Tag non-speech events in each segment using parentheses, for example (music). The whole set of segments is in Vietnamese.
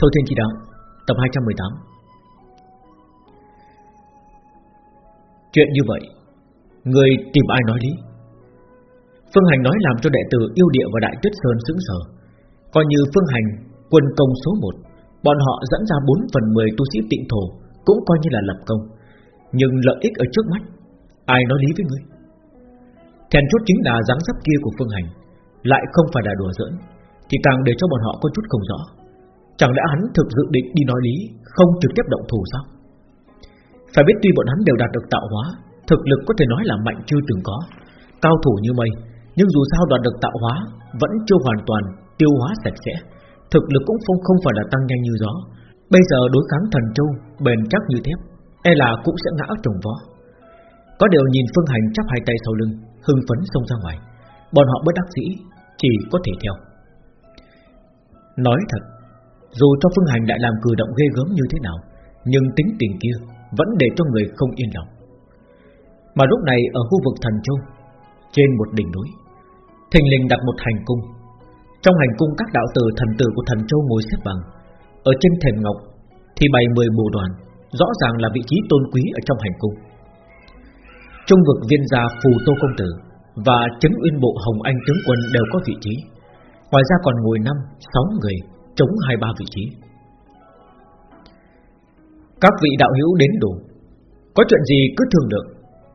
Thôi Thiên Chỉ Đạo, Tập 218 Chuyện như vậy, Người tìm ai nói lý? Phương Hành nói làm cho đệ tử yêu địa và Đại Tuyết Sơn sững sờ. Coi như Phương Hành, Quân công số 1 Bọn họ dẫn ra 4 phần 10 tu sĩ tịnh thổ, Cũng coi như là lập công. Nhưng lợi ích ở trước mắt, Ai nói lý với ngươi? Thèn chốt chính là dáng dấp kia của Phương Hành Lại không phải là đùa giỡn, Thì càng để cho bọn họ có chút không rõ. Chẳng lẽ hắn thực dự định đi nói lý, Không trực tiếp động thủ sao? Phải biết tuy bọn hắn đều đạt được tạo hóa, Thực lực có thể nói là mạnh chưa từng có, Cao thủ như mây, Nhưng dù sao đạt được tạo hóa, Vẫn chưa hoàn toàn tiêu hóa sạch sẽ. Thực lực cũng không không phải là tăng nhanh như gió. Bây giờ đối kháng thần châu, Bền chắc như thép E là cũng sẽ ngã trồng vó. Có điều nhìn Phương Hành chắp hai tay sau lưng, Hưng phấn xông ra ngoài. Bọn họ bất đắc dĩ, Chỉ có thể theo. Nói thật dù cho Phương Hành lại làm cử động ghê gớm như thế nào Nhưng tính tình kia Vẫn để cho người không yên lòng. Mà lúc này ở khu vực thần châu Trên một đỉnh núi Thình lình đặt một hành cung. Trong hành cung các đạo tử thần tử của thần châu ngồi xếp bằng. Ở trên thềm ngọc Thì bày mười bồ đoàn Rõ ràng là vị trí tôn quý ở trong hành cung. Trung vực viên gia Phù Tô Công Tử Và chấn Uyên Bộ Hồng Anh Tướng Quân đều có vị trí. Ngoài ra còn ngồi năm, sáu người Chống hai ba vị trí. Các vị đạo hữu đến đủ. Có chuyện gì cứ thương lượng,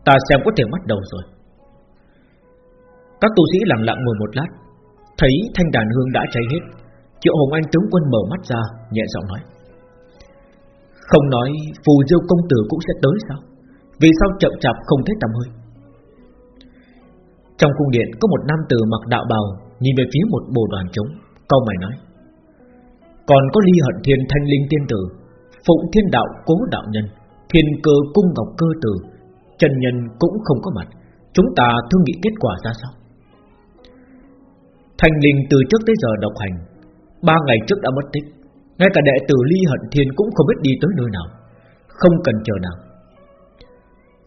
Ta xem có thể bắt đầu rồi. Các tu sĩ lặng lặng ngồi một lát, Thấy thanh đàn hương đã cháy hết, Triệu Hồng Anh tướng quân mở mắt ra, Nhẹ giọng nói. Không nói phù diêu công tử cũng sẽ tới sao? Vì sao chậm chạp không thấy tầm hơi? Trong cung điện có một nam tử mặc đạo bào, Nhìn về phía một bồ đoàn trống Câu mày nói. Còn có ly hận thiên thanh linh tiên tử, Phụng thiên đạo cố đạo nhân, Thiên cơ cung ngọc cơ tử Trần nhân cũng không có mặt. Chúng ta thương nghị kết quả ra sao? Thanh linh từ trước tới giờ độc hành, Ba ngày trước đã mất tích. Ngay cả đệ tử ly hận thiên cũng không biết đi tới nơi nào, Không cần chờ nào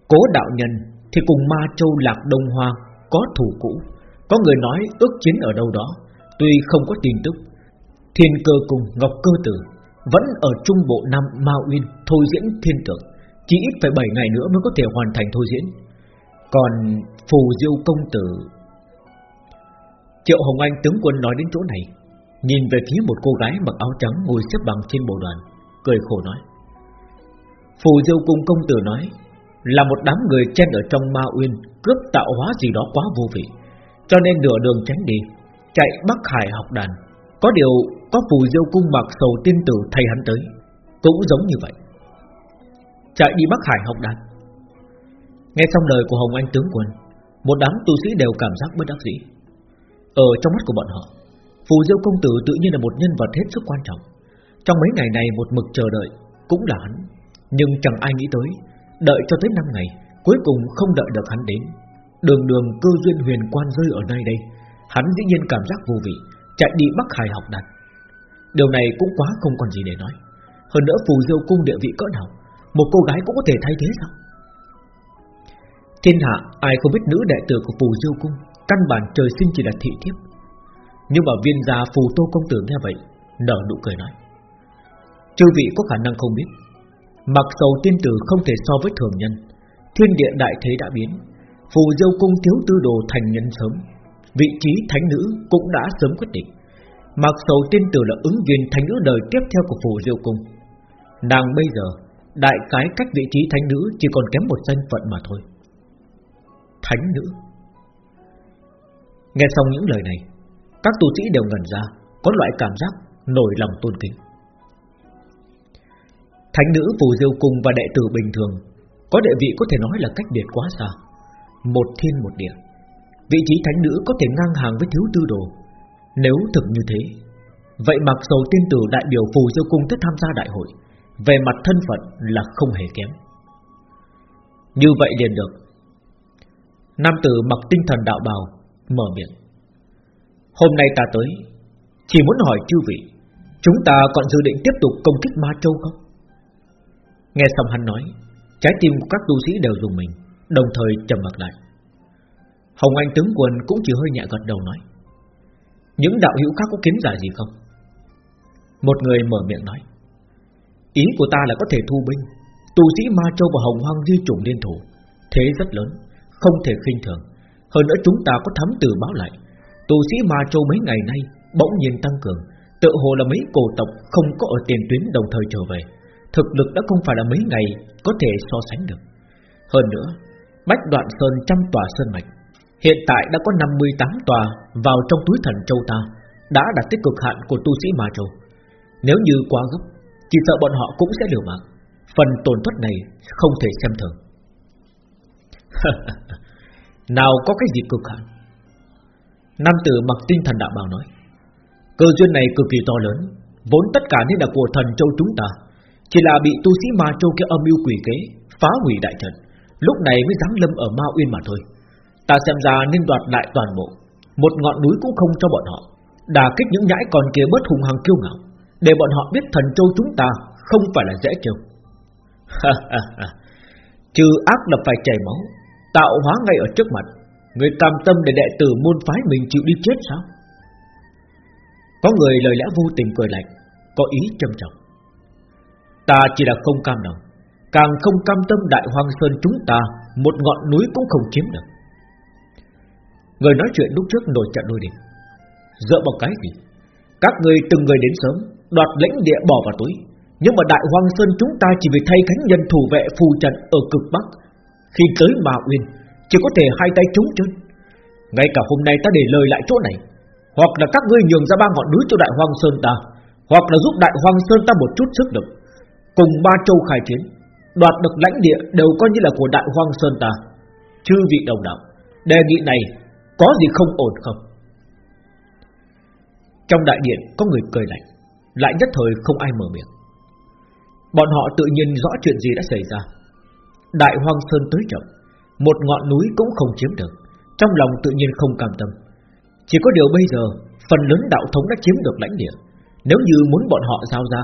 Cố đạo nhân Thì cùng ma châu lạc đông hoa Có thủ cũ, có người nói ước chiến ở đâu đó, Tuy không có tin tức Thiên cơ cùng Ngọc Cơ Tử Vẫn ở trung bộ Nam Ma Uyên Thôi diễn thiên tượng, Chỉ ít phải 7 ngày nữa mới có thể hoàn thành thôi diễn. Còn Phù Diêu Công Tử, Triệu Hồng Anh tướng quân nói đến chỗ này, Nhìn về phía một cô gái mặc áo trắng Ngồi xếp bằng trên bộ đoàn, Cười khổ nói. Phù Diêu Cung Công Tử nói, Là một đám người chen ở trong Ma Uyên, Cướp tạo hóa gì đó quá vô vị, cho nên nửa đường tránh đi, Chạy Bắc Hải học đàn có điều, có phù diêu cung mặc sầu tiên tử thay hắn tới, Cũng giống như vậy. Chạy đi Bắc Hải học đàn. Nghe xong lời của Hồng Anh tướng quân, Một đám tu sĩ đều cảm giác bất đắc dĩ. Ở trong mắt của bọn họ, Phù Diêu Công Tử tự nhiên là một nhân vật hết sức quan trọng. Trong mấy ngày này một mực chờ đợi Cũng là hắn, Nhưng chẳng ai nghĩ tới, Đợi cho tới 5 ngày, Cuối cùng không đợi được hắn đến. Đường đường cơ duyên huyền quan rơi ở nơi đây, Hắn dĩ nhiên cảm giác vô vị Chạy đi Bắc Hải học đặt. Điều này cũng quá không còn gì để nói. Hơn nữa phù diêu cung địa vị cỡ nào, Một cô gái cũng có thể thay thế sao? Thiên hạ ai không biết nữ đệ tử của phù diêu cung, Căn bản trời sinh chỉ là thị thiếp. Nhưng mà viên gia phù tô công tử nghe vậy, Nở nụ cười nói. Chư vị có khả năng không biết, Mặc dầu tiên tử không thể so với thường nhân, Thiên địa đại thế đã biến, Phù Diêu Cung thiếu tư đồ thành nhân sớm. Vị trí thánh nữ cũng đã sớm quyết định. Mặc sầu tiên tử là ứng viên thánh nữ đời tiếp theo của Phù Diêu Cung, Nàng bây giờ, Đại cái cách vị trí thánh nữ Chỉ còn kém một danh phận mà thôi. Thánh nữ. Nghe xong những lời này, Các tu sĩ đều ngẩn ra, Có loại cảm giác nổi lòng tôn kính. Thánh nữ Phù Diêu Cung và đệ tử bình thường, Có địa vị có thể nói là cách biệt quá xa, một thiên một địa. Vị trí thánh nữ có thể ngang hàng với thiếu tư đồ. Nếu thực như thế, Vậy mặc dầu tiên tử đại biểu phù diêu cung tới tham gia đại hội, Về mặt thân phận là không hề kém. Như vậy liền được. Nam tử mặc tinh thần đạo bào, Mở miệng. Hôm nay ta tới, Chỉ muốn hỏi chư vị, Chúng ta còn dự định tiếp tục công kích Ma Châu không? Nghe xong hắn nói, Trái tim của các tu sĩ đều dùng mình, Đồng thời trầm mặt lại. Hồng Anh tướng quân cũng chỉ hơi nhẹ gật đầu nói, Những đạo hữu khác có kiến giải gì không? Một người mở miệng nói, Ý của ta là có thể thu binh tù sĩ Ma Châu và Hồng Hoang di chủng liên thủ, Thế rất lớn, Không thể khinh thường. Hơn nữa chúng ta có thám tử báo lại tù sĩ Ma Châu mấy ngày nay Bỗng nhiên tăng cường, Tự hồ là mấy cổ tộc không có ở tiền tuyến đồng thời trở về, Thực lực đã không phải là mấy ngày Có thể so sánh được. Hơn nữa, Bách đoạn sơn trăm tòa sơn mạch Hiện tại đã có 58 tòa Vào trong túi thần châu ta, Đã đạt tới cực hạn của tu sĩ Ma Châu. Nếu như quá gấp, Chỉ sợ bọn họ cũng sẽ liều mạng. Phần tổn thất này không thể xem thường. (laughs) Nào có cái gì cực hạn? Nam tử mặc tinh thần đạo bào nói, Cơ duyên này cực kỳ to lớn, Vốn tất cả nên là của thần châu chúng ta, Chỉ là bị tu sĩ ma châu kia âm mưu quỷ kế, Phá hủy đại trận, Lúc này mới dám lâm ở ma uyên mà thôi. Ta xem ra nên đoạt lại toàn bộ. Một ngọn núi cũng không cho bọn họ. Đà kích những nhãi còn kia bớt hùng hằng kiêu ngạo. Để bọn họ biết thần châu chúng ta Không phải là dễ trêu (laughs) Trừ ác lập phải chảy máu, Tạo hóa ngay ở trước mặt. Người cam tâm để đệ tử môn phái mình chịu đi chết sao? Có người lời lẽ vô tình cười lạnh, Có ý trầm trọng. Ta chỉ là không cam lòng. Càng không cam tâm đại hoang sơn chúng ta, Một ngọn núi cũng không chiếm được. Người nói chuyện lúc trước nổi trận đôi đỉnh Dựa vào cái gì? Các người từng người đến sớm, Đoạt lãnh địa bỏ vào túi. Nhưng mà đại hoang sơn chúng ta chỉ vì thay thánh nhân thủ vệ phù trận ở cực Bắc. Khi tới Ma Uyên, Chỉ có thể hai tay trống chân. Ngay cả hôm nay ta để lời lại chỗ này. Hoặc là các ngươi nhường ra ba ngọn núi cho đại hoang sơn ta, Hoặc là giúp đại hoang sơn ta một chút sức lực. Cùng ba châu khai chiến, Đoạt được lãnh địa đều coi như là của đại hoang sơn ta. Chư vị đồng đạo, Đề nghị này có gì không ổn không? Trong đại điện có người cười lạnh, Lại nhất thời không ai mở miệng. Bọn họ tự nhiên rõ chuyện gì đã xảy ra. Đại hoang sơn tới chậm, Một ngọn núi cũng không chiếm được, Trong lòng tự nhiên không cam tâm. Chỉ có điều bây giờ, Phần lớn đạo thống đã chiếm được lãnh địa. Nếu như muốn bọn họ giao ra,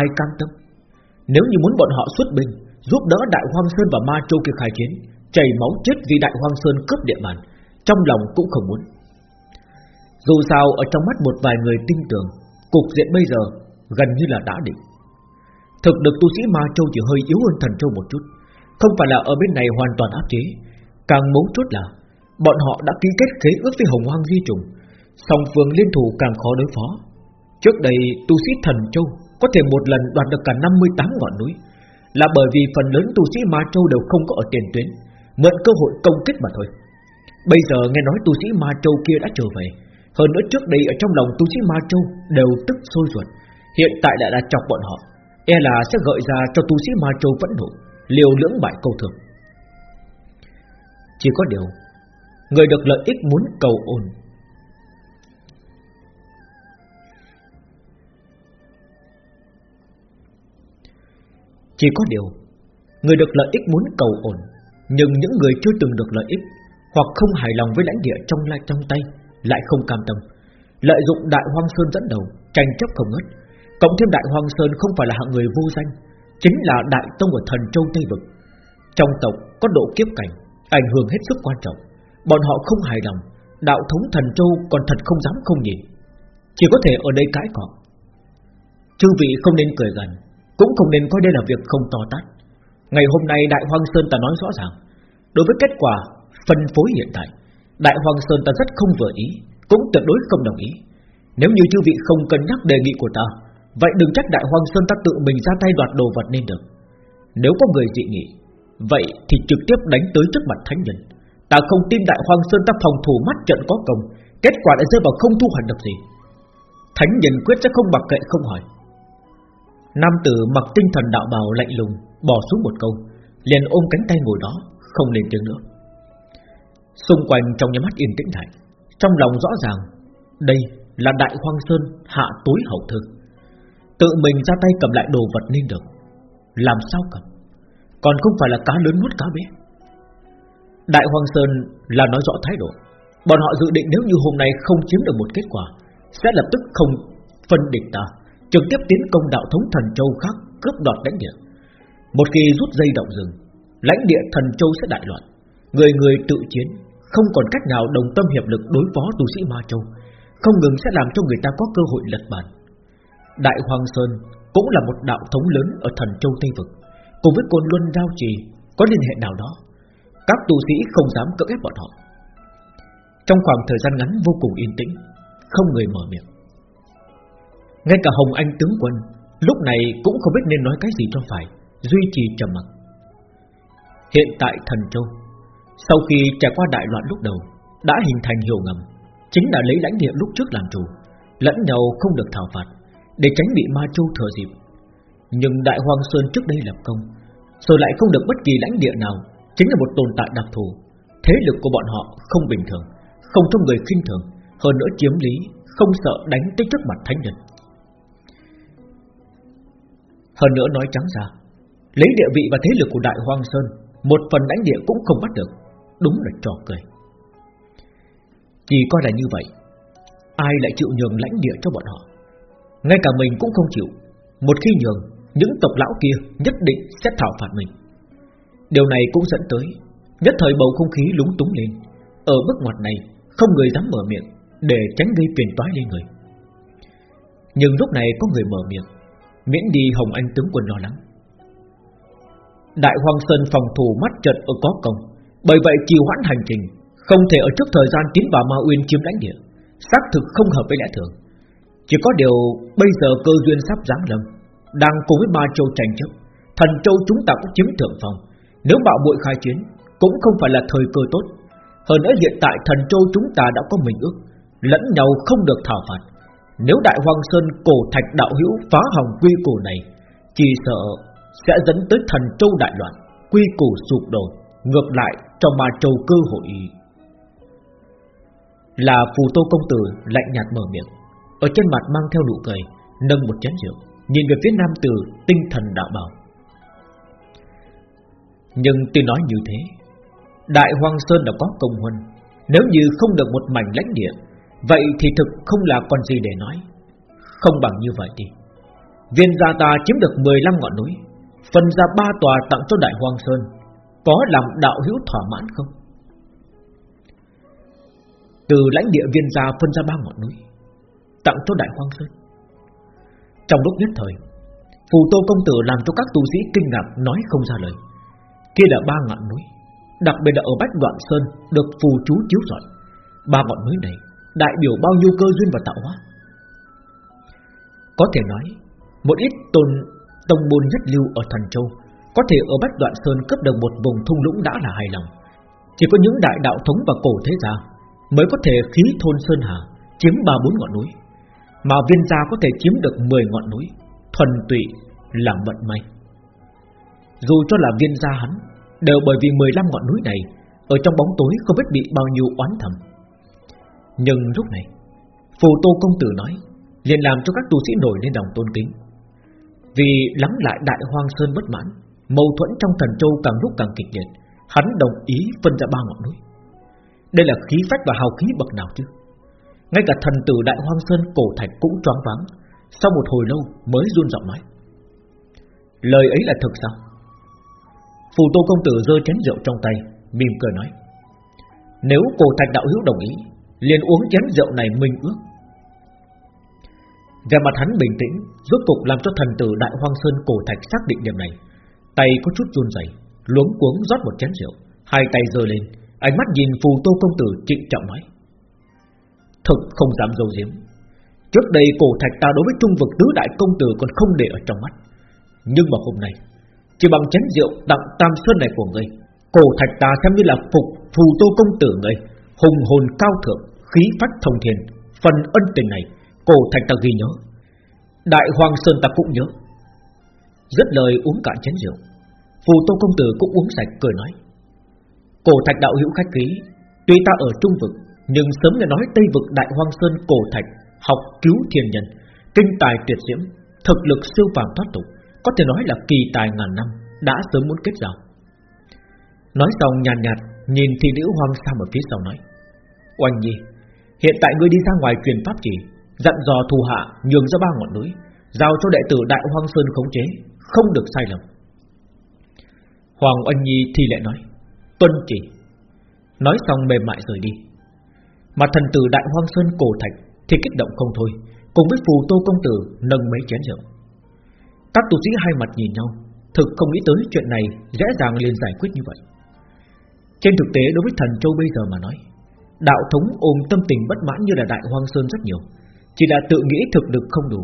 Ai cam tâm? Nếu như muốn bọn họ xuất binh, Giúp đỡ Đại Hoang Sơn và Ma Châu kia khai chiến, Chảy máu chết vì Đại Hoang Sơn cướp địa bàn trong lòng cũng không muốn. Dù sao, ở trong mắt một vài người tin tưởng, Cục diện bây giờ gần như là đã định. Thực được tu sĩ Ma Châu chỉ hơi yếu hơn Thần Châu một chút, Không phải là ở bên này hoàn toàn áp chế. Càng mấu chốt là, Bọn họ đã ký kết khế ước với Hồng Hoang Di Trùng, Song phương liên thủ càng khó đối phó. Trước đây, tu sĩ Thần Châu Có thể một lần đoạt được cả 58 ngọn núi, Là bởi vì phần lớn tu sĩ Ma Châu đều không có ở tiền tuyến, Mượn cơ hội công kích mà thôi. Bây giờ nghe nói tu sĩ Ma Châu kia đã trở về. Hơn nữa trước đây ở trong lòng tu sĩ Ma Châu Đều tức sôi ruột. Hiện tại đã đã chọc bọn họ. E là sẽ gợi ra cho tu sĩ Ma Châu vẫn nộ, Liều lưỡng bại câu thường. Chỉ có điều, Người được lợi ích muốn cầu ổn Chỉ có điều, Người được lợi ích muốn cầu ổn Nhưng những người chưa từng được lợi ích hoặc không hài lòng với lãnh địa trong lại trong tay, Lại không cam tâm. Lợi dụng Đại Hoang Sơn dẫn đầu, Tranh chấp không ngớt. Cộng thêm Đại Hoang Sơn không phải là hạng người vô danh, Chính là Đại Tông của Thần Châu Tây Vực. Trong tộc có độ kiếp cảnh, Ảnh hưởng hết sức quan trọng. Bọn họ không hài lòng, Đạo thống Thần Châu còn thật không dám không nhìn. Chỉ có thể ở đây cãi cọ. Chư vị không nên cười gần, Cũng không nên coi đây là việc không to tát. Ngày hôm nay Đại Hoang Sơn ta nói rõ ràng, Đối với kết quả phân phối hiện tại. Đại Hoàng Sơn ta rất không vừa ý, Cũng tuyệt đối không đồng ý. Nếu như chư vị không cân nhắc đề nghị của ta, Vậy đừng trách Đại Hoàng Sơn ta tự mình ra tay đoạt đồ vật nên được. Nếu có người dị nghị, Vậy thì trực tiếp đánh tới trước mặt Thánh Nhân. Ta không tin Đại Hoàng Sơn ta phòng thủ mắt trận có công, Kết quả đã rơi vào không thu hoạch được gì. Thánh Nhân quyết sẽ không mặc kệ, không hỏi. Nam tử mặc tinh thần đạo bào lạnh lùng, Bỏ xuống một câu, Liền ôm cánh tay ngồi đó, Không lên tiếng nữa. Xung quanh trong nhà mắt yên tĩnh lại Trong lòng rõ ràng, Đây là Đại Hoang Sơn hạ tối hậu thư. Tự mình ra tay cầm lại đồ vật nên được. Làm sao cầm? Còn không phải là cá lớn nuốt cá bé. Đại Hoang Sơn là nói rõ thái độ. Bọn họ dự định nếu như hôm nay không chiếm được một kết quả, Sẽ lập tức không phân địch ta, Trực tiếp tiến công đạo thống thần châu khác Cướp đoạt lãnh địa. Một khi rút dây động rừng, Lãnh địa thần châu sẽ đại loạn, Người người tự chiến. Không còn cách nào đồng tâm hiệp lực đối phó tu sĩ Ma Châu Không ngừng sẽ làm cho người ta có cơ hội lật bàn Đại Hoàng Sơn cũng là một đạo thống lớn ở thần châu Tây Vực, cùng với côn luân giao trì có liên hệ nào đó. Các tu sĩ không dám cưỡng ép bọn họ. Trong khoảng thời gian ngắn vô cùng yên tĩnh, không người mở miệng. Ngay cả Hồng Anh tướng quân lúc này cũng không biết nên nói cái gì cho phải, duy trì trầm mặc. Hiện tại thần châu, sau khi trải qua đại loạn lúc đầu, đã hình thành hiểu ngầm, chính là lấy lãnh địa lúc trước làm chủ, lẫn nhau không được thảo phạt, để tránh bị ma châu thừa dịp. Nhưng Đại hoang Sơn trước đây lập công, rồi lại không được bất kỳ lãnh địa nào, chính là một tồn tại đặc thù. Thế lực của bọn họ không bình thường, không cho người khinh thường, hơn nữa chiếm lý, không sợ đánh tới trước mặt thánh nhân. Hơn nữa nói trắng ra, lấy địa vị và thế lực của Đại Hoang Sơn, một phần lãnh địa cũng không bắt được, đúng là trò cười. Chỉ coi là như vậy, ai lại chịu nhường lãnh địa cho bọn họ? Ngay cả mình cũng không chịu. Một khi nhường, những tộc lão kia nhất định sẽ thảo phạt mình. Điều này cũng dẫn tới nhất thời bầu không khí lúng túng lên. Ở bước ngoặt này, không người dám mở miệng để tránh gây phiền toái lên người. Nhưng lúc này có người mở miệng, miễn đi Hồng Anh tướng quân lo lắng. Đại Hoàng Sơn phòng thủ mắt trợt ở có công, bởi vậy trì hoãn hành trình, không thể ở trước thời gian tiến vào Ma Uyên chiếm lãnh địa, xác thực không hợp với lẽ thường. Chỉ có điều bây giờ cơ duyên sắp giáng lâm, đang cùng với Ma Châu tranh chấp, Thần Châu chúng ta cũng chiếm thượng phòng, nếu bạo bội khai chiến, cũng không phải là thời cơ tốt. Hơn nữa hiện tại Thần Châu chúng ta đã có mình ước, lẫn nhau không được thảo phạt. Nếu Đại Hoàng Sơn cổ thạch đạo hữu phá hỏng quy củ này, chỉ sợ sẽ dẫn tới Thần Châu đại loạn, quy củ sụp đổ, ngược lại cho Ma Châu cơ hội. Là phù tô công tử lạnh nhạt mở miệng, Ở trên mặt mang theo nụ cười, Nâng một chén rượu, Nhìn về phía nam tử tinh thần đạo bảo. Nhưng tuy nói như thế, Đại hoang Sơn đã có công huân, Nếu như không được một mảnh lãnh địa, Vậy thì thực không là còn gì để nói. Không bằng như vậy đi. Viên gia ta chiếm được 15 ngọn núi Phần ra ba tòa tặng cho Đại hoang Sơn có làm đạo hữu thỏa mãn không? Từ lãnh địa viên gia phân ra ba ngọn núi, Tặng cho Đại Hoang Sơn. Trong lúc nhất thời, Phù Tô Công Tử làm cho các tu sĩ kinh ngạc Nói không ra lời. Kia là ba ngọn núi, Đặc biệt là ở Bách Đoạn Sơn Được phù chú chiếu rọi. Ba ngọn núi này đại biểu bao nhiêu cơ duyên và tạo hóa? Có thể nói, Một ít tôn tông môn nhất lưu ở Thần Châu có thể ở Bách Đoạn Sơn cấp được một vùng thung lũng đã là hài lòng Chỉ có những đại đạo thống và cổ thế gia mới có thể khí thôn sơn hà chiếm ba bốn ngọn núi, mà viên gia có thể chiếm được 10 ngọn núi, thuần tụy là vận may. Dù cho là viên gia hắn, đều bởi vì 15 ngọn núi này ở trong bóng tối không biết bị bao nhiêu oán thầm. Nhưng lúc này, phù tô công tử nói, liền làm cho các tu sĩ nổi lên lòng tôn kính. Vì lắng lại đại hoang sơn bất mãn, mâu thuẫn trong thần châu càng lúc càng kịch liệt, hắn đồng ý phân ra ba ngọn núi. Đây là khí phách và hào khí bậc nào chứ? Ngay cả thần tử Đại Hoang Sơn cổ thạch cũng choáng váng Sau một hồi lâu mới run giọng nói. Lời ấy là thật sao? Phù tô công tử rơi chén rượu trong tay Mỉm cười nói. Nếu cổ thạch đạo hữu đồng ý liền uống chén rượu này minh ước. Về mặt hắn bình tĩnh Rốt cục làm cho thần tử Đại Hoang Sơn cổ thạch xác định điểm này Tay có chút run rẩy, Luống cuống rót một chén rượu Hai tay giơ lên Ánh mắt nhìn phù tô công tử trịnh trọng nói Thực không dám dâu diếm Trước đây cổ thạch ta đối với trung vực tứ đại công tử còn không để ở trong mắt. Nhưng mà hôm nay Chỉ bằng chén rượu tặng tam sơn này của ngươi Cổ thạch ta xem như là phục phù tô công tử ngươi Hùng hồn cao thượng Khí phách thông thiền Phần ân tình này Cổ thạch ta ghi nhớ. Đại Hoàng Sơn ta cũng nhớ rất lời uống cạn chén rượu. Phù tô công tử cũng uống sạch cười nói. Cổ thạch đạo hữu khách khí Tuy ta ở trung vực Nhưng sớm nghe nói Tây vực Đại Hoang Sơn cổ thạch Học cứu thiên nhân Kinh tài tuyệt diễm Thực lực siêu phàm thoát tục Có thể nói là kỳ tài ngàn năm Đã sớm muốn kết giao. Nói xong nhàn nhạt, nhạt Nhìn thi nữ hoang sang ở phía sau nói. Oanh nhi Hiện tại ngươi đi ra ngoài truyền pháp chỉ Dặn dò thù hạ nhường ra ba ngọn núi Giao cho đệ tử Đại Hoang Sơn khống chế. Không được sai lầm. Hoàng Oanh Nhi thì lại nói, Tuân chỉ. Nói xong mềm mại rời đi. Mà thần tử Đại Hoang Sơn cổ thạch Thì kích động không thôi, Cùng với phù tô công tử nâng mấy chén rượu. Các tu sĩ hai mặt nhìn nhau, Thực không nghĩ tới chuyện này Dễ dàng liền giải quyết như vậy. Trên thực tế, đối với thần châu bây giờ mà nói, Đạo thống ôm tâm tình bất mãn như là Đại Hoang Sơn rất nhiều, Chỉ là tự nghĩ thực lực không đủ,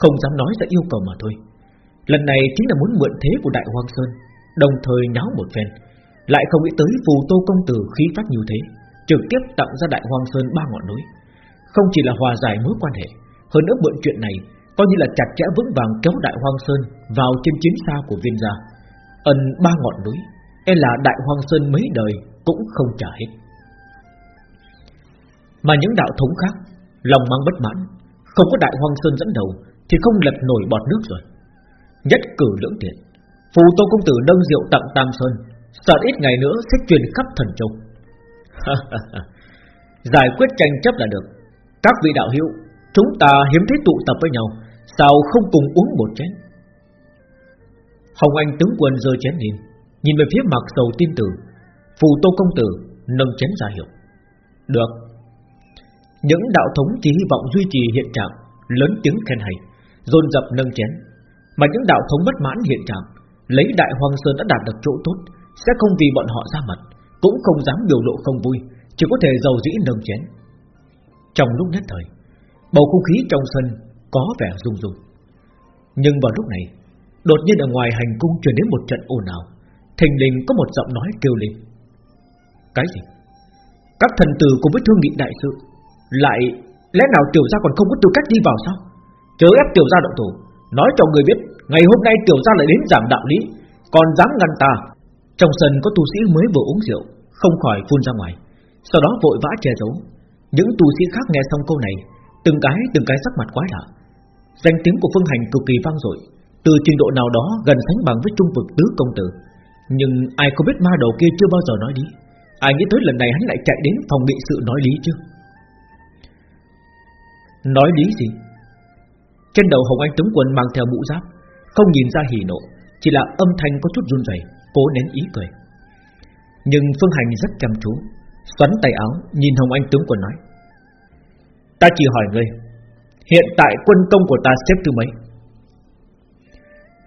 Không dám nói ra yêu cầu mà thôi. Lần này chính là muốn mượn thế của Đại Hoang Sơn, Đồng thời nháo một phen. Lại không nghĩ tới phù tô công tử khí phát như thế, Trực tiếp tặng ra Đại Hoang Sơn ba ngọn núi. Không chỉ là hòa giải mối quan hệ, Hơn nữa mượn chuyện này Coi như là chặt chẽ vững vàng kéo Đại Hoang Sơn Vào trên chiến xa của viên gia. Ân ba ngọn núi E là Đại Hoang Sơn mấy đời Cũng không trả hết. Mà những đạo thống khác, Lòng mang bất mãn, Không có Đại Hoang Sơn dẫn đầu Thì không lật nổi bọt nước rồi. Nhất cử lưỡng tiện. Phù Tô Công Tử nâng rượu tặng Tam Sơn, Sợ ít ngày nữa sẽ truyền khắp thần châu. (laughs) Giải quyết tranh chấp là được. Các vị đạo hữu, Chúng ta hiếm thấy tụ tập với nhau, Sao không cùng uống một chén? Hồng Anh tướng quân rơi chén nhìn Nhìn về phía mặt sầu tin tử. Phù Tô Công Tử nâng chén ra hiệu. Được. Những đạo thống chỉ hy vọng duy trì hiện trạng, Lớn tiếng khen hay, Dồn dập nâng chén. Mà những đạo thống bất mãn hiện trạng, Lấy Đại Hoàng Sơn đã đạt được chỗ tốt, Sẽ không vì bọn họ ra mặt, Cũng không dám biểu lộ không vui, Chỉ có thể giàu dĩ nâng chén. Trong lúc nhất thời, Bầu không khí trong sân có vẻ rung rung. Nhưng vào lúc này, Đột nhiên ở ngoài hành cung truyền đến một trận ồn ào, Thình lình có một giọng nói kêu lên. Cái gì? Các thần tử cùng với thương nghị đại sự, Lại lẽ nào tiểu gia còn không có tư cách đi vào sao? Chớ ép tiểu gia động thủ. Nói cho người biết, Ngày hôm nay tiểu gia lại đến giảm đạo lý, Còn dám ngăn ta. Trong sân có tu sĩ mới vừa uống rượu, Không khỏi phun ra ngoài. Sau đó vội vã che giấu. Những tu sĩ khác nghe xong câu này, Từng cái từng cái sắc mặt quái lạ. Danh tiếng của Phương Hành cực kỳ vang dội, Từ trình độ nào đó gần sánh bằng với trung vực tứ công tử. Nhưng ai có biết ma đầu kia chưa bao giờ nói lý. Ai nghĩ tới lần này hắn lại chạy đến phòng bị sự nói lý chứ? Nói lý gì? Trên đầu Hồng Anh tướng quân mang theo mũ giáp Không nhìn ra hỉ nộ Chỉ là âm thanh có chút run rẩy, Cố nén ý cười. Nhưng Phương Hành rất chăm chú Xoắn tay áo nhìn Hồng Anh tướng quân nói Ta chỉ hỏi ngươi Hiện tại quân công của ta xếp thứ mấy?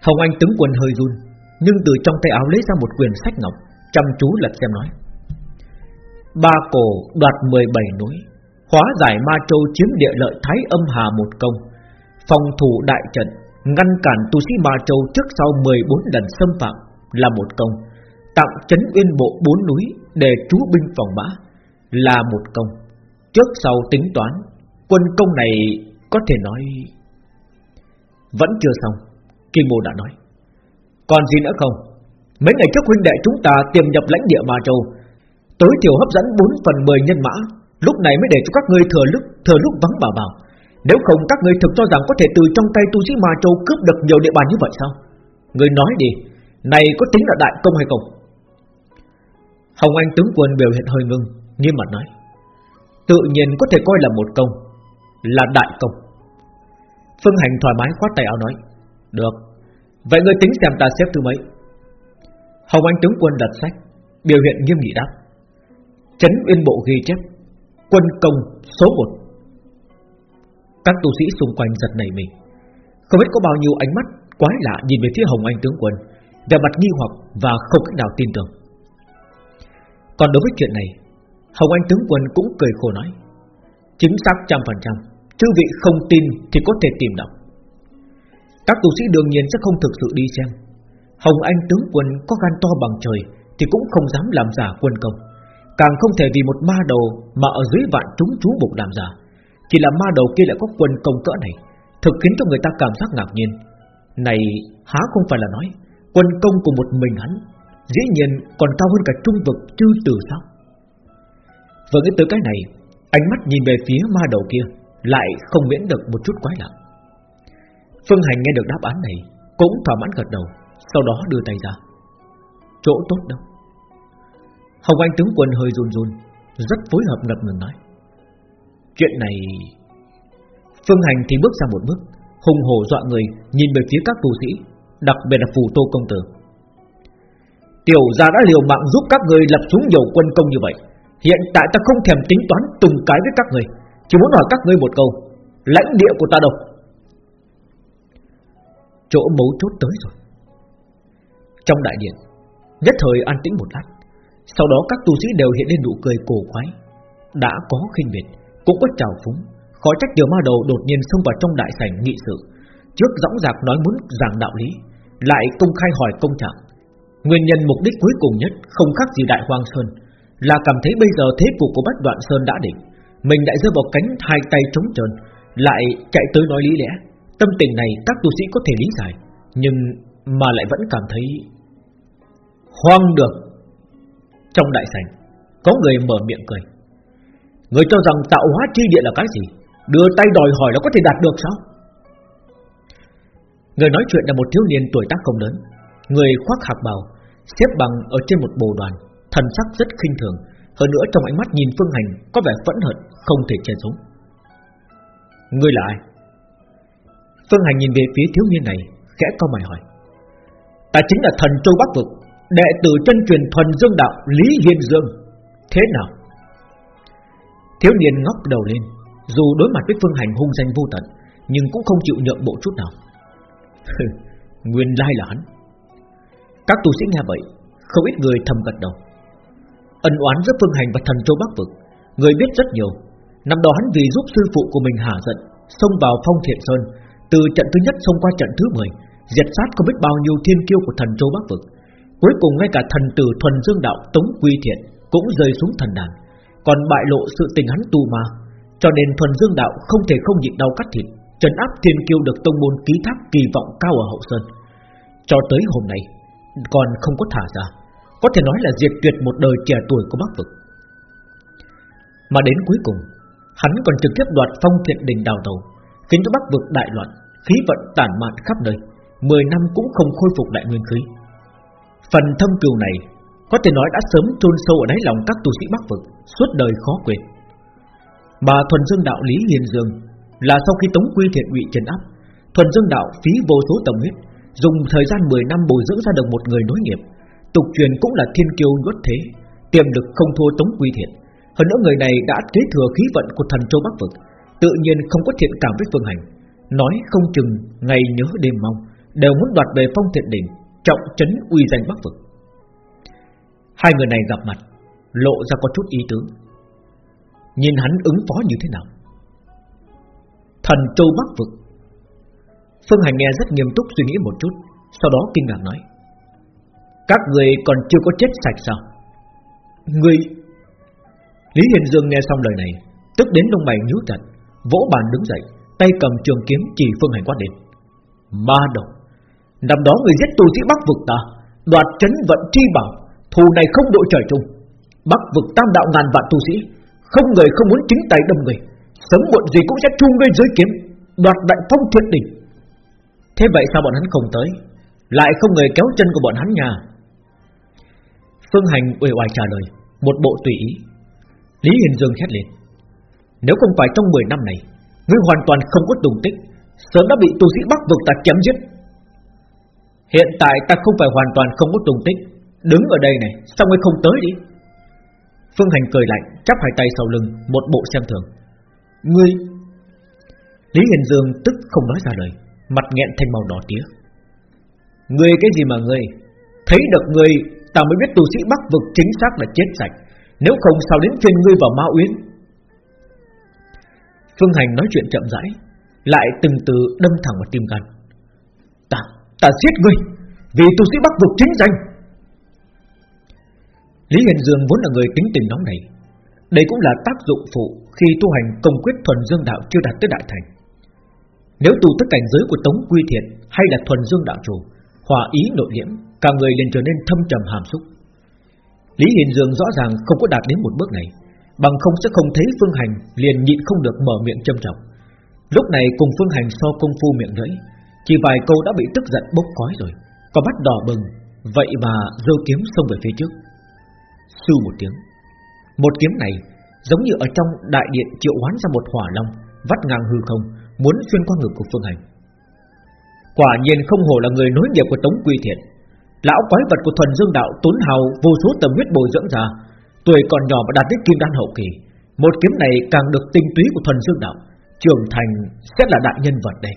Hồng Anh tướng quân hơi run Nhưng từ trong tay áo lấy ra một quyển sách ngọc Chăm chú lật xem nói Ba cổ đoạt 17 núi Hóa giải ma châu chiếm địa lợi Thái âm hà một công Phòng thủ đại trận, Ngăn cản tu sĩ ma châu trước sau 14 lần xâm phạm Là một công. Tặng chấn uyên bộ bốn núi Để trú binh phòng mã Là một công. Trước sau tính toán, Quân công này có thể nói Vẫn chưa xong Kim Mô đã nói. Còn gì nữa không? Mấy ngày trước huynh đệ chúng ta tiềm nhập lãnh địa Ma Châu, Tối thiểu hấp dẫn 4 phần 10 nhân mã, Lúc này mới để cho các ngươi thừa lúc Thừa lúc vắng bảo bảo. Nếu không các người thực cho rằng có thể từ trong tay tu sĩ Ma Châu Cướp được nhiều địa bàn như vậy sao? Người nói đi, Này có tính là đại công hay không? Hồng Anh tướng quân biểu hiện hơi ngưng, Nghiêm mặt nói, Tự nhiên có thể coi là một công, Là đại công. Phương Hành thoải mái khoát tay áo nói, Được, Vậy người tính xem ta xếp thứ mấy? Hồng Anh tướng quân đặt sách, Biểu hiện nghiêm nghị đáp, Chấn uyên bộ ghi chép, Quân công số 1 các tu sĩ xung quanh giật nảy mình. Không biết có bao nhiêu ánh mắt Quái lạ nhìn về phía Hồng Anh tướng quân Về mặt nghi hoặc và không cách nào tin tưởng. Còn đối với chuyện này, Hồng Anh tướng quân cũng cười khổ nói, Chính xác trăm phần trăm, Chư vị không tin thì có thể tìm đọc. Các tu sĩ đương nhiên sẽ không thực sự đi xem. Hồng Anh tướng quân có gan to bằng trời Thì cũng không dám làm giả quân công, Càng không thể vì một ma đầu Mà ở dưới vạn chúng chú buộc làm giả. Chỉ là ma đầu kia lại có quân công cỡ này, Thực khiến cho người ta cảm giác ngạc nhiên. Này, há không phải là nói, Quân công của một mình hắn, Dĩ nhiên còn cao hơn cả trung vực chư tử sao? Vừa nghĩ tới cái này, Ánh mắt nhìn về phía ma đầu kia Lại không miễn được một chút quái lạ. Phương Hành nghe được đáp án này, Cũng thỏa mãn gật đầu, Sau đó đưa tay ra. Chỗ tốt đâu? Hồng Anh tướng quân hơi run run, Rất phối hợp ngập ngừng nói. Chuyện này Phương Hành thì bước ra một bước, Hùng hổ dọa người, Nhìn về phía các tù sĩ, Đặc biệt là phù tô công tử. Tiểu gia đã liều mạng giúp các người lập xuống nhiều quân công như vậy. Hiện tại ta không thèm tính toán từng cái với các người, Chỉ muốn hỏi các ngươi một câu. Lãnh địa của ta đâu? Chỗ mấu chốt tới rồi. Trong đại điện, Nhất thời an tĩnh một lát. Sau đó các tu sĩ đều hiện lên nụ cười cổ quái. Đã có khinh biệt cũng có trào phúng, Khó trách điều ma đầu đột nhiên xông vào trong đại sảnh nghị sự. Trước dõng dạc nói muốn giảng đạo lý, Lại công khai hỏi công trạng. Nguyên nhân mục đích cuối cùng nhất Không khác gì Đại Hoang Sơn, Là cảm thấy bây giờ thế cục của bát Đoạn Sơn đã định. Mình đã rơi vào cánh hai tay trống trơn, Lại chạy tới nói lý lẽ. Tâm tình này các tu sĩ có thể lý giải, Nhưng mà lại vẫn cảm thấy Hoang được Trong đại sảnh. Có người mở miệng cười. Người cho rằng tạo hóa chi địa là cái gì? Đưa tay đòi hỏi nó có thể đạt được sao? Người nói chuyện là một thiếu niên tuổi tác không lớn. Người khoác hạc bào, Xếp bằng ở trên một bồ đoàn, Thần sắc rất khinh thường. Hơn nữa trong ánh mắt nhìn Phương Hành Có vẻ phẫn hận, không thể che giấu. Ngươi là ai? Phương Hành nhìn về phía thiếu niên này, Khẽ câu mày hỏi. Ta chính là thần Châu Bắc Vực, Đệ tử chân truyền thuần dương đạo Lý Hiên Dương. Thế nào? Thiếu niên ngóc đầu lên. Dù đối mặt với Phương Hành hung danh vô tận, Nhưng cũng không chịu nhượng bộ chút nào. Nguyên lai là hắn. Các tu sĩ nghe vậy, Không ít người thầm gật đầu. Ân oán giữa Phương Hành và thần Châu Bắc Vực, Người biết rất nhiều. Năm đó hắn vì giúp sư phụ của mình hả giận, Xông vào phong thiện sơn. Từ trận thứ nhất xông qua trận thứ 10 Diệt sát không biết bao nhiêu thiên kiêu của thần Châu Bắc Vực. Cuối cùng ngay cả thần tử thuần dương đạo Tống Quy Thiện Cũng rơi xuống thần đàn. Còn bại lộ sự tình hắn tu mà, Cho nên thuần dương đạo không thể không nhịn đau cắt thịt trấn áp thiên kiêu được tông môn ký thác kỳ vọng cao ở hậu sơn. Cho tới hôm nay còn không có thả ra, có thể nói là diệt tuyệt một đời trẻ tuổi của Bắc vực. Mà đến cuối cùng, hắn còn trực tiếp đoạt phong thiện đình đào đầu, khiến cho Bắc vực đại loạn, khí vận tản mạn khắp nơi, 10 năm cũng không khôi phục đại nguyên khí. Phần thâm cừu này có thể nói đã sớm chôn sâu ở đáy lòng các tu sĩ Bắc vực, suốt đời khó quên. Mà thuần dương đạo Lý Hiền Dương là sau khi Tống Quy Thiện bị trấn áp, thuần dương đạo phí vô số tâm huyết, dùng thời gian 10 năm bồi dưỡng ra được một người nối nghiệp, tục truyền cũng là thiên kiêu nhuất thế, tiềm lực không thua Tống Quy Thiện. Hơn nữa người này đã kế thừa khí vận của thần châu Bắc vực, tự nhiên không có thiện cảm với Phương Hành, nói không chừng ngày nhớ đêm mong, đều muốn đoạt về phong thiện đỉnh, trọng trấn uy danh Bắc vực. Hai người này gặp mặt, lộ ra có chút ý tứ. Nhìn hắn ứng phó như thế nào? Thần Châu Bắc Vực. Phương Hành nghe rất nghiêm túc suy nghĩ một chút Sau đó kinh ngạc nói Các người còn chưa có chết sạch sao? Người Lý Hiền Dương nghe xong lời này Tức đến lông mày nhíu chặt Vỗ bàn đứng dậy Tay cầm trường kiếm chỉ Phương Hành quát đến Ma đầu Năm đó người giết tù sĩ Bắc Vực ta Đoạt chấn vận chi bảo Thù này không đội trời chung. Bắc Vực tam đạo ngàn vạn tu sĩ, Không người không muốn chính tay đâm người. Sớm muộn gì cũng sẽ chung ngươi dưới kiếm Đoạt đại phong thiên đỉnh Thế vậy sao bọn hắn không tới? Lại không người kéo chân của bọn hắn nhà? Phương Hành uể oải trả lời, Một bộ tùy ý. Lý Hiền Dương hét lên, Nếu không phải trong 10 năm này, Ngươi hoàn toàn không có tùng tích, Sớm đã bị tu sĩ Bắc vực ta chém giết. Hiện tại ta không phải hoàn toàn không có tùng tích Đứng ở đây này Sao ngươi không tới đi? Phương Hành cười lạnh chắp hai tay sau lưng Một bộ xem thường. Ngươi? Lý Hiền Dương tức không nói ra lời Mặt nghẹn thành màu đỏ tía. Ngươi cái gì mà ngươi? Thấy được ngươi Ta mới biết tu sĩ Bắc vực chính xác là chết sạch Nếu không sao đến trên ngươi vào Ma Uyên? Phương Hành nói chuyện chậm rãi Lại từng từ đâm thẳng vào tim gan. Ta, ta giết ngươi Vì tu sĩ Bắc vực chính danh. Lý Hiền Dương vốn là người tính tình nóng này đây cũng là tác dụng phụ khi tu hành công quyết thuần dương đạo chưa đạt tới đại thành. Nếu tu tất cảnh giới của Tống Quy Thiện hay là thuần dương đạo chủ, hòa ý nội liễm, cả người liền trở nên thâm trầm hàm xúc. Lý Hiền Dương rõ ràng không có đạt đến một bước này, bằng không sẽ không thấy Phương Hành liền nhịn không được mở miệng châm trọng. Lúc này cùng Phương Hành so công phu miệng lưỡi, chỉ vài câu đã bị tức giận bốc khói rồi, có mắt đỏ bừng, vậy mà dơ kiếm xông về phía trước. Sư một tiếng, một kiếm này giống như ở trong đại điện triệu hoán ra một hỏa long vắt ngang hư không, muốn xuyên qua ngực của Phương Hành. Quả nhiên không hồ là người nối nghiệp của Tống Quy Thiện. Lão quái vật của thuần dương đạo tốn hào vô số tầm huyết bồi dưỡng ra, tuổi còn nhỏ mà đạt đến kim đan hậu kỳ, một kiếm này càng được tinh túy của thuần dương đạo, Trưởng thành sẽ là đại nhân vật đây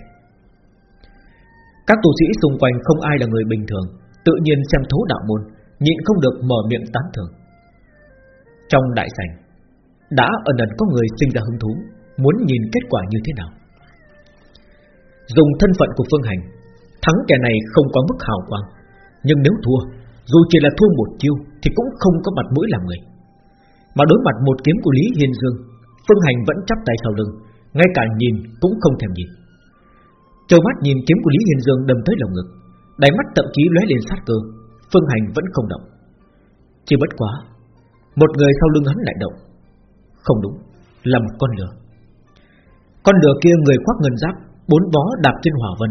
Các tu sĩ xung quanh không ai là người bình thường Tự nhiên xem thấu đạo môn Nhịn không được mở miệng tán thưởng trong đại sảnh. Đã ẩn ẩn có người sinh ra hứng thú, Muốn nhìn kết quả như thế nào. Dùng thân phận của Phương Hành, Thắng kẻ này không có mức hào quang. Nhưng nếu thua, Dù chỉ là thua một chiêu, Thì cũng không có mặt mũi làm người. Mà đối mặt một kiếm của Lý Hiên Dương, Phương Hành vẫn chắp tay sau lưng, Ngay cả nhìn cũng không thèm nhìn. Trơ mắt nhìn kiếm của Lý Hiên Dương đâm tới lồng ngực, Đáy mắt thậm chí lóe lên sát cơ, Phương Hành vẫn không động. Chỉ bất quá một người sau lưng hắn lại động. Không đúng, Là một con lửa Con lửa kia người khoác ngân giáp, Bốn vó đạp trên hỏa vân.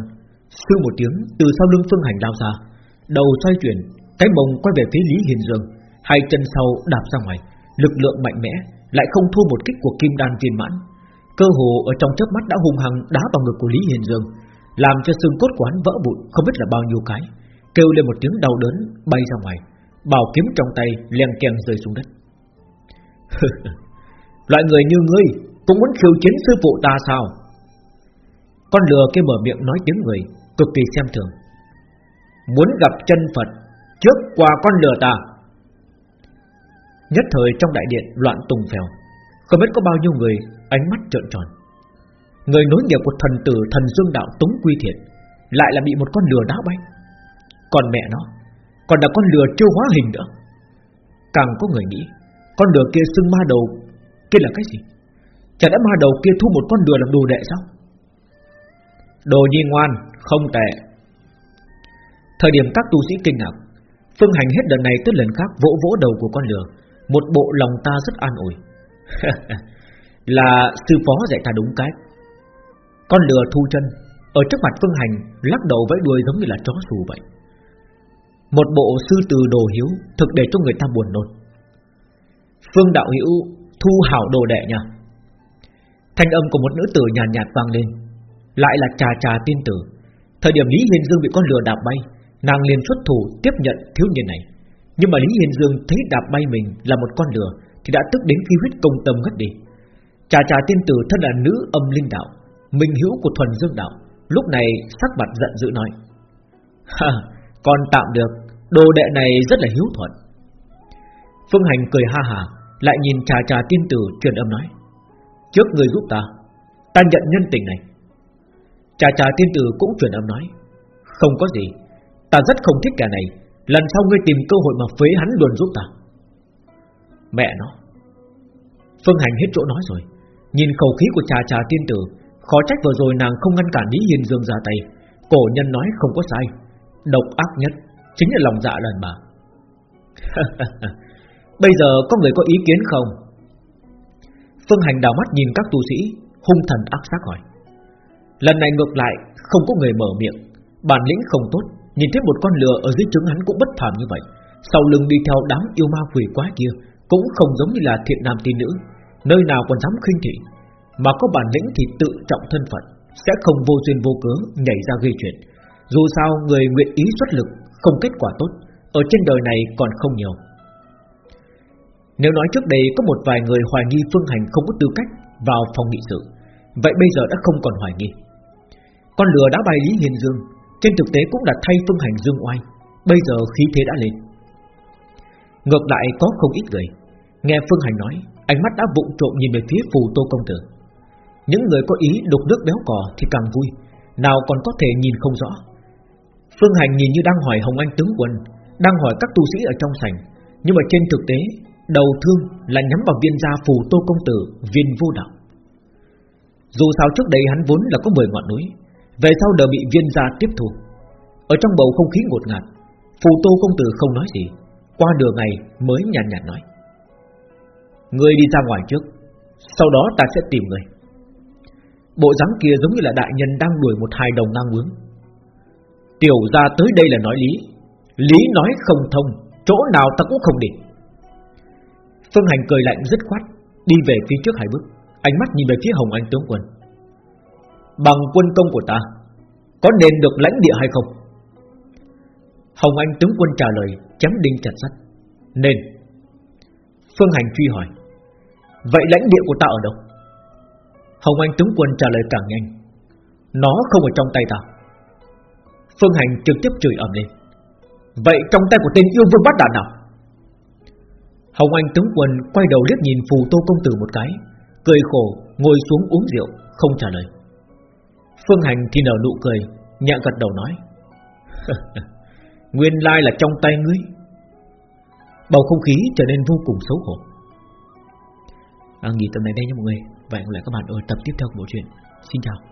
Sư một tiếng, từ sau lưng Phương Hành lao ra, Đầu xoay chuyển, Cái mông quay về phía Lý Hiền Dương. Hai chân sau đạp ra ngoài, Lực lượng mạnh mẽ, Lại không thua một kích của kim đan viên mãn. Cơ hồ ở trong chớp mắt đã hung hăng đá vào ngực của Lý Hiền Dương, Làm cho xương cốt quán vỡ vụn Không biết là bao nhiêu cái. Kêu lên một tiếng đau đớn, bay ra ngoài. Bảo kiếm trong tay len keng rơi xuống đất. (laughs) Loại người như ngươi, Cũng muốn khiêu chiến sư phụ ta sao? Con lừa kia mở miệng nói tiếng người, Cực kỳ xem thường. Muốn gặp chân Phật, Trước qua con lừa ta. Nhất thời trong đại điện loạn tùng phèo. Không biết có bao nhiêu người, Ánh mắt trợn tròn. Người nối nghiệp của thần tử, thần dương đạo Tống Quy Thiện Lại là bị một con lừa đá bay. Còn mẹ nó còn là con lừa chưa hóa hình nữa. Càng có người nghĩ, Con lừa kia xưng ma đầu, Kia là cái gì? Chả đã ma đầu kia thu một con lừa làm đồ đệ sao? Đồ nhi ngoan, Không tệ. Thời điểm các tu sĩ kinh ngạc, Phương hành hết lần này tới lần khác vỗ vỗ đầu của con lừa, Một bộ lòng ta rất an ủi. (laughs) Là sư phó dạy ta đúng cách. Con lừa thu chân, Ở trước mặt phương hành Lắc đầu vẫy đuôi giống như là chó xù vậy. Một bộ sư từ đồ hiếu Thực để cho người ta buồn nôn. Phương đạo hữu Thu hảo đồ đệ nha. Thanh âm của một nữ tử nhàn nhạt, nhạt vang lên. Lại là trà trà tiên tử. Thời điểm Lý Hiền Dương bị con lừa đạp bay Nàng liền xuất thủ tiếp nhận thiếu niên này. Nhưng mà Lý Hiền Dương thấy đạp bay mình là một con lừa Thì đã tức đến khi huyết công tâm ngất đi. Trà trà tiên tử thân là nữ âm linh đạo Minh hữu của thuần dương đạo Lúc này sắc mặt giận dữ nói Ha, còn tạm được Đồ đệ này rất là hiếu thuận. Phương Hành cười ha hà, Lại nhìn trà trà tiên tử truyền âm nói, Trước người giúp ta Ta nhận nhân tình này. Trà trà tiên tử cũng truyền âm nói, Không có gì, Ta rất không thích kẻ này, Lần sau ngươi tìm cơ hội mà phế hắn luôn giúp ta. Mẹ nó. Phương Hành hết chỗ nói rồi, Nhìn khẩu khí của trà trà tiên tử, Khó trách vừa rồi nàng không ngăn cản Lý Hiền Dương ra tay. Cổ nhân nói không có sai, Độc ác nhất. Chính là lòng dạ lần bà. (laughs) Bây giờ có người có ý kiến không? Phương Hành đào mắt nhìn các tu sĩ, Hung thần ác sát hỏi. Lần này ngược lại, không có người mở miệng. Bản lĩnh không tốt, Nhìn thấy một con lừa ở dưới trứng hắn cũng bất phàm như vậy. Sau lưng đi theo đám yêu ma quỷ quá kia, Cũng không giống như là thiện nam tin nữ, Nơi nào còn dám khinh thị. Mà có bản lĩnh thì tự trọng thân phận, Sẽ không vô duyên vô cớ nhảy ra gây chuyện. Dù sao, người nguyện ý xuất lực không kết quả tốt, Ở trên đời này còn không nhiều. Nếu nói trước đây có một vài người hoài nghi Phương Hành không có tư cách Vào phòng nghị sự, Vậy bây giờ đã không còn hoài nghi. Con lừa đã bay Lý Hiền Dương, trên thực tế cũng là thay phương hành dương oai, Bây giờ khí thế đã lên. Ngược lại có không ít người, Nghe Phương Hành nói, Ánh mắt đã vụng trộm nhìn về phía phù tô công tử. Những người có ý đục nước béo cò Thì càng vui, Nào còn có thể nhìn không rõ. Phương Hành nhìn như đang hỏi Hồng Anh tướng quân, Đang hỏi các tu sĩ ở trong sảnh. Nhưng mà trên thực tế, Đầu thương là nhắm vào viên gia phù tô công tử, Viên vô đạo. Dù sao trước đây hắn vốn là có 10 ngọn núi, về sau đều bị viên gia tiếp thu. Ở trong bầu không khí ngột ngạt, Phù tô công tử không nói gì, Qua đường ngày mới nhàn nhạt nói. Người đi ra ngoài trước, Sau đó ta sẽ tìm người Bộ dáng kia giống như là đại nhân đang đuổi một hài đồng ngang bướng Tiểu ra tới đây là nói lý. Lý nói không thông, Chỗ nào ta cũng không đi Phương Hành cười lạnh dứt khoát, Đi về phía trước hai bước. Ánh mắt nhìn về phía Hồng Anh tướng quân. Bằng quân công của ta, Có nên được lãnh địa hay không? Hồng Anh tướng quân trả lời, chấm đinh chặt sắt. Nên. Phương Hành truy hỏi, Vậy lãnh địa của ta ở đâu? Hồng Anh tướng quân trả lời càng nhanh, Nó không ở trong tay ta. Phương Hành trực tiếp chửi ầm lên. Vậy trong tay của tên yêu vương bắt đạn nào? Hồng Anh tướng quân quay đầu liếc nhìn phù tô công tử một cái Cười khổ ngồi xuống uống rượu Không trả lời. Phương Hành thì nở nụ cười Nhẹ gật đầu nói (laughs) Nguyên lai là trong tay ngươi. Bầu không khí trở nên vô cùng xấu hổ. À, Nghỉ tập này đây nha mọi người. Và hẹn gặp lại các bạn ở tập tiếp theo của bộ truyện. Xin chào.